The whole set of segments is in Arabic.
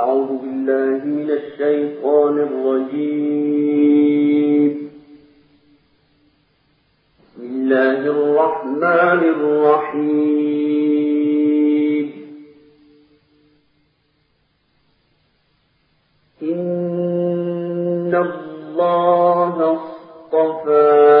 أعوذ بالله من الشيطان الرجيم. بسم الله الرحمن الرحيم. إن الله اصطفى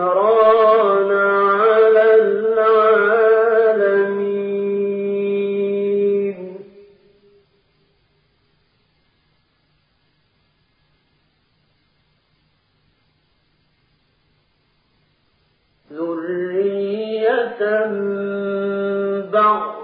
عمران على العالمين. ذرية بعض